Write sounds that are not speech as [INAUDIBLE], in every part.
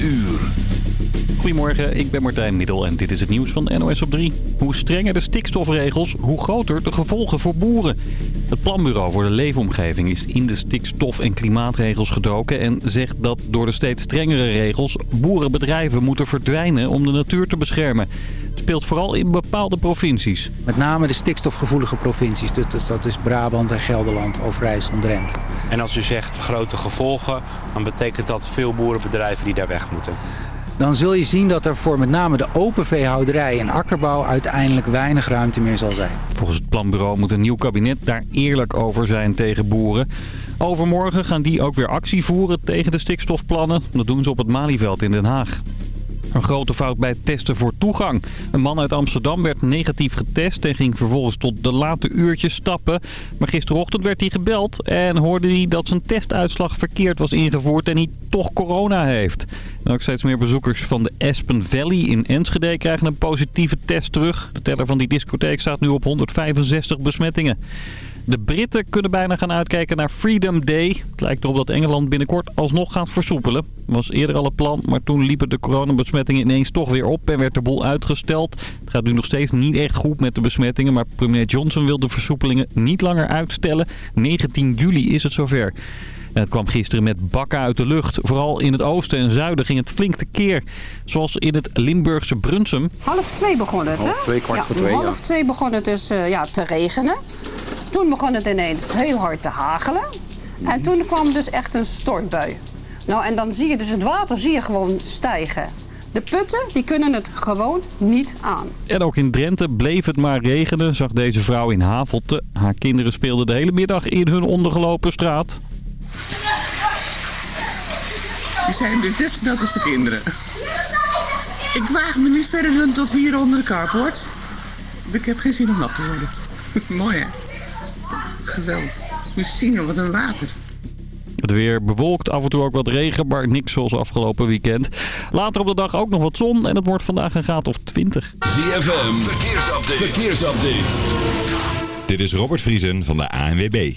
uur. Goedemorgen, ik ben Martijn Middel en dit is het nieuws van NOS op 3. Hoe strenger de stikstofregels, hoe groter de gevolgen voor boeren. Het Planbureau voor de Leefomgeving is in de stikstof- en klimaatregels gedoken... en zegt dat door de steeds strengere regels boerenbedrijven moeten verdwijnen om de natuur te beschermen. Het speelt vooral in bepaalde provincies. Met name de stikstofgevoelige provincies, dus dat is Brabant en Gelderland, Overijssel en Drenthe. En als u zegt grote gevolgen, dan betekent dat veel boerenbedrijven die daar weg moeten. Dan zul je zien dat er voor met name de open veehouderij en akkerbouw uiteindelijk weinig ruimte meer zal zijn. Volgens het planbureau moet een nieuw kabinet daar eerlijk over zijn tegen boeren. Overmorgen gaan die ook weer actie voeren tegen de stikstofplannen. Dat doen ze op het Malieveld in Den Haag. Een grote fout bij het testen voor toegang. Een man uit Amsterdam werd negatief getest en ging vervolgens tot de late uurtjes stappen. Maar gisterochtend werd hij gebeld en hoorde hij dat zijn testuitslag verkeerd was ingevoerd en hij toch corona heeft. En ook steeds meer bezoekers van de Aspen Valley in Enschede krijgen een positieve test terug. De teller van die discotheek staat nu op 165 besmettingen. De Britten kunnen bijna gaan uitkijken naar Freedom Day. Het lijkt erop dat Engeland binnenkort alsnog gaat versoepelen. Was eerder al een plan, maar toen liepen de coronabesmettingen ineens toch weer op en werd de boel uitgesteld. Het gaat nu nog steeds niet echt goed met de besmettingen, maar premier Johnson wil de versoepelingen niet langer uitstellen. 19 juli is het zover. En het kwam gisteren met bakken uit de lucht. Vooral in het oosten en zuiden ging het flink tekeer. Zoals in het Limburgse Brunsum. Half twee begon het, hè? Half twee, kwart ja, voor twee, half twee begon het dus eh, ja, te regenen. Toen begon het ineens heel hard te hagelen. En toen kwam dus echt een stortbui. Nou, en dan zie je dus het water zie je gewoon stijgen. De putten, die kunnen het gewoon niet aan. En ook in Drenthe bleef het maar regenen, zag deze vrouw in Havelte. Haar kinderen speelden de hele middag in hun ondergelopen straat. Die zijn dus net zo nat als de kinderen. Ik waag me niet verder dan tot hier onder de carport. Ik heb geen zin om nat te worden. [LAUGHS] Mooi hè? Geweldig. We zien wat een water. Het weer bewolkt, af en toe ook wat regen, maar niks zoals afgelopen weekend. Later op de dag ook nog wat zon en het wordt vandaag een graad of 20. ZFM, verkeersupdate. verkeersupdate. Dit is Robert Vriesen van de ANWB.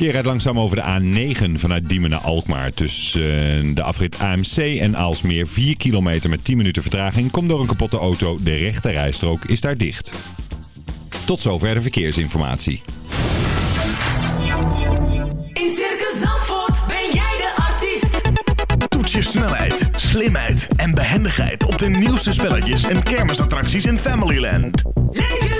Verkeer rijdt langzaam over de A9 vanuit Diemen naar Alkmaar. Tussen eh, de afrit AMC en Aalsmeer 4 kilometer met 10 minuten vertraging. Komt door een kapotte auto. De rechte rijstrook is daar dicht. Tot zover de verkeersinformatie. In Circus Zandvoort ben jij de artiest. Toets je snelheid, slimheid en behendigheid op de nieuwste spelletjes en kermisattracties in Familyland. Leef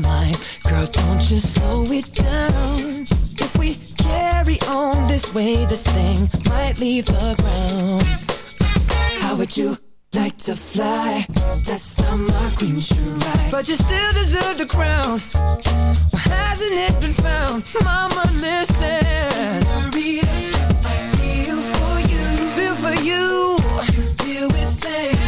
Mind. Girl, don't you slow it down. If we carry on this way this thing might leave the ground. How would you like to fly? That's how my queen should ride. But you still deserve the crown. Why hasn't it been found? Mama, listen. Senorita, I feel for you. Feel for you. You deal with things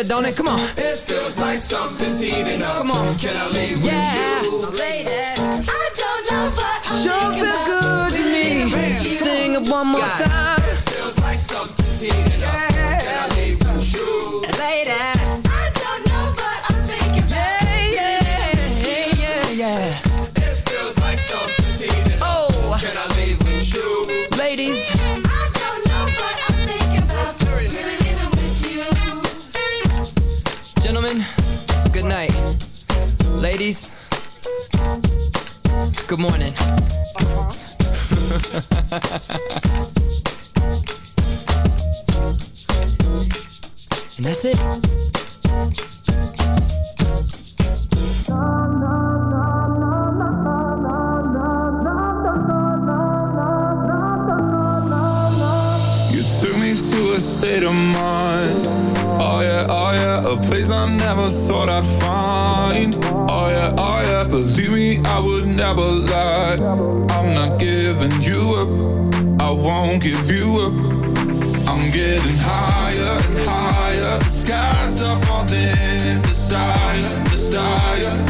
Good, don't it? Come on. It feels like something's heating up. Come on. Can I leave yeah. with you? Ladies, I don't know, but I'm sure feel good to me. Sing it one more time. It feels like something's heating up. Can good morning. [LAUGHS] and that's it. You took me to a state of mind. Oh yeah, oh yeah, a place I never thought I'd find. Never lie. I'm not giving you up. I won't give you up. I'm getting higher and higher. The skies are falling. Desire, desire,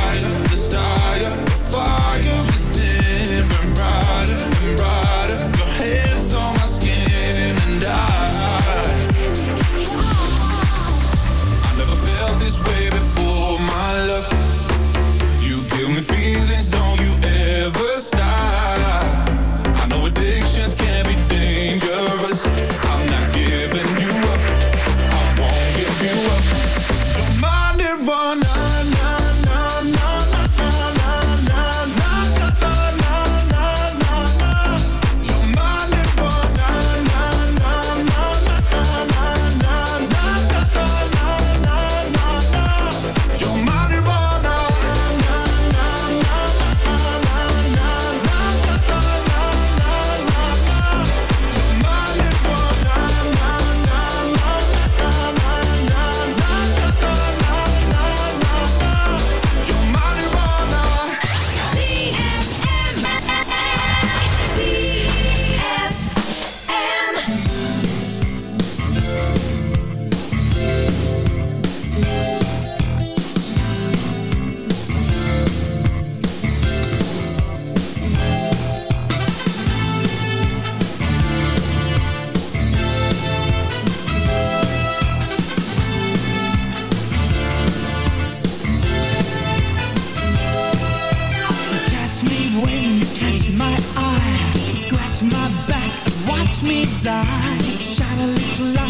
die. Shine a little light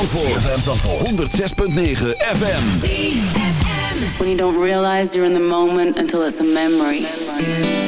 Zandvoort. Zandvoort. 106.9 FM. When you don't realize you're in the moment until it's a memory.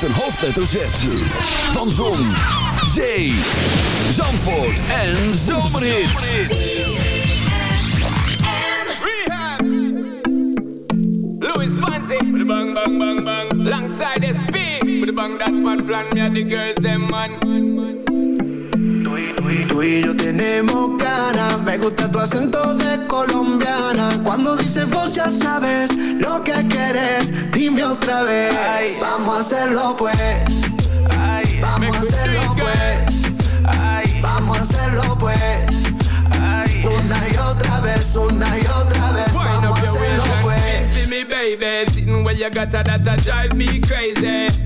Met een hoofdletter Z. Van Zon, Zee, Zandvoort en Zomerhits. Louis Fancy with the bang bang bang. Bang Alongside SP with bang that's my plan. Me and the girls them man y yo tenemos ganas, me gusta tu acento de colombiana. Cuando dices vos ya sabes lo que quieres, dime otra vez. Vamos a hacerlo pues. Vamos a hacerlo pues. Vamos a hacerlo pues. Una y otra vez, una y otra vez. Wind Vamos a hacerlo pues. me baby Sitting where you got her that a drive me crazy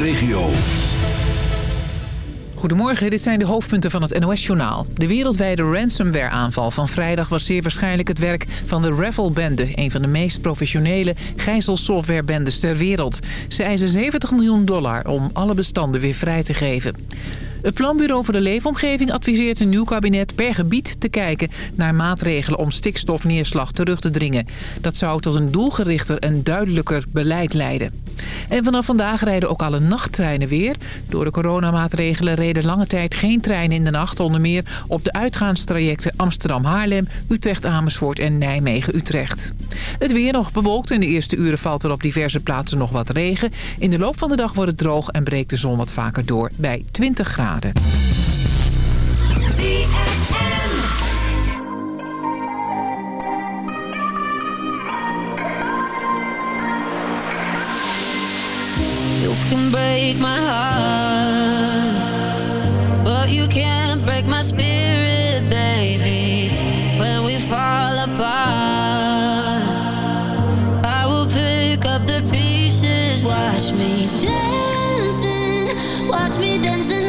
regio. Goedemorgen, dit zijn de hoofdpunten van het NOS-journaal. De wereldwijde ransomware-aanval van vrijdag was zeer waarschijnlijk het werk van de Revel-bende... een van de meest professionele gijzelsoftwarebendes ter wereld. Ze eisen 70 miljoen dollar om alle bestanden weer vrij te geven. Het Planbureau voor de Leefomgeving adviseert een nieuw kabinet per gebied te kijken naar maatregelen om stikstofneerslag terug te dringen. Dat zou tot een doelgerichter en duidelijker beleid leiden. En vanaf vandaag rijden ook alle nachttreinen weer. Door de coronamaatregelen reden lange tijd geen treinen in de nacht. Onder meer op de uitgaanstrajecten Amsterdam-Haarlem, Utrecht-Amersfoort en Nijmegen-Utrecht. Het weer nog bewolkt. In de eerste uren valt er op diverse plaatsen nog wat regen. In de loop van de dag wordt het droog en breekt de zon wat vaker door bij 20 graden. You can break my heart, but you can't break my spirit, baby. When we fall apart, I will pick up the pieces. Watch me dancing, watch me dance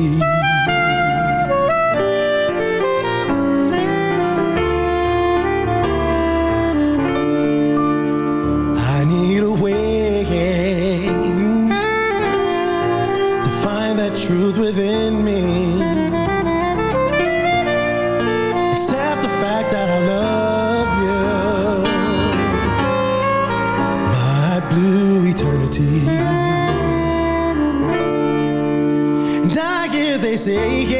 rei. Say, yeah,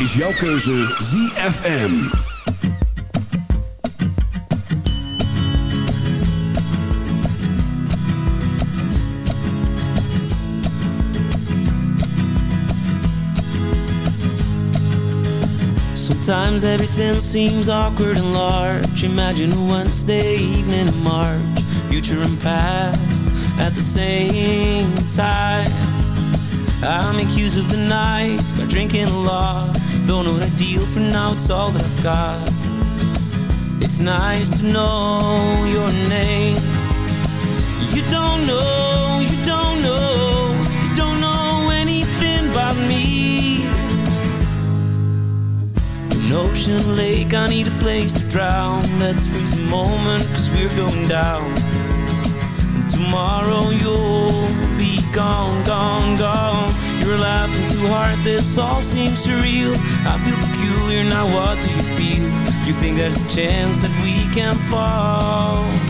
is jouw keuze ZFM. Sometimes everything seems awkward and large. Imagine a Wednesday evening in March, future and past at the same time. I make use of the night, start drinking a lot. Don't know I deal for now, it's all that I've got. It's nice to know your name. You don't know, you don't know, you don't know anything about me. An ocean lake, I need a place to drown. Let's freeze the moment, cause we're going down. And tomorrow you'll be gone, gone, gone were laughing too hard, this all seems surreal. I feel peculiar, now what do you feel? You think there's a chance that we can fall?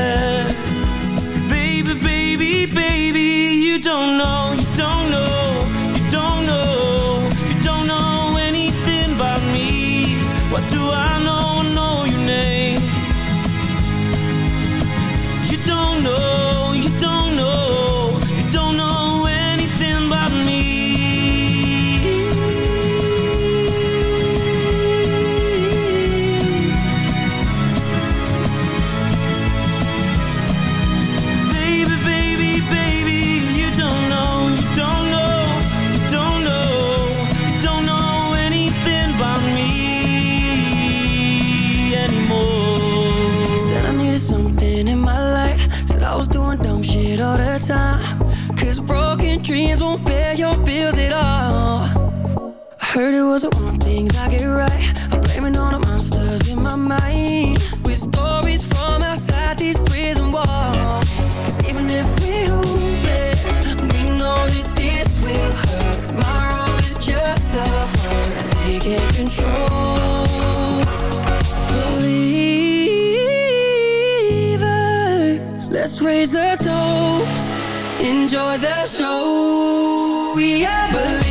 can't control. Believers, let's raise a toast. Enjoy the show. We are believers.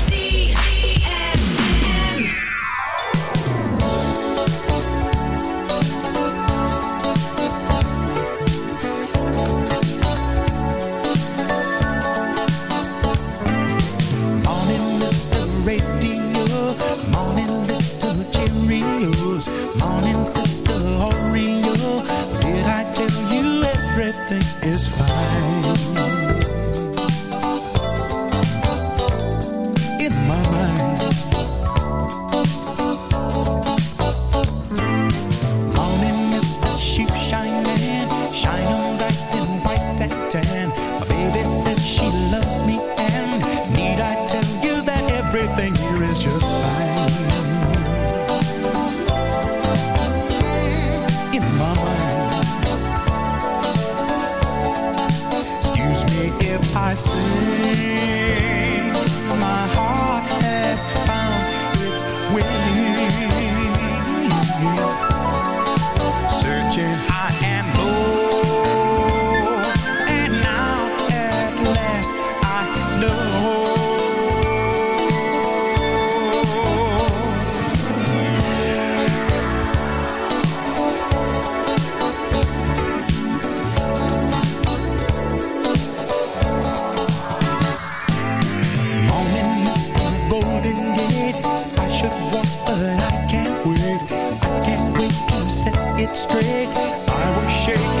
straight I was shaking.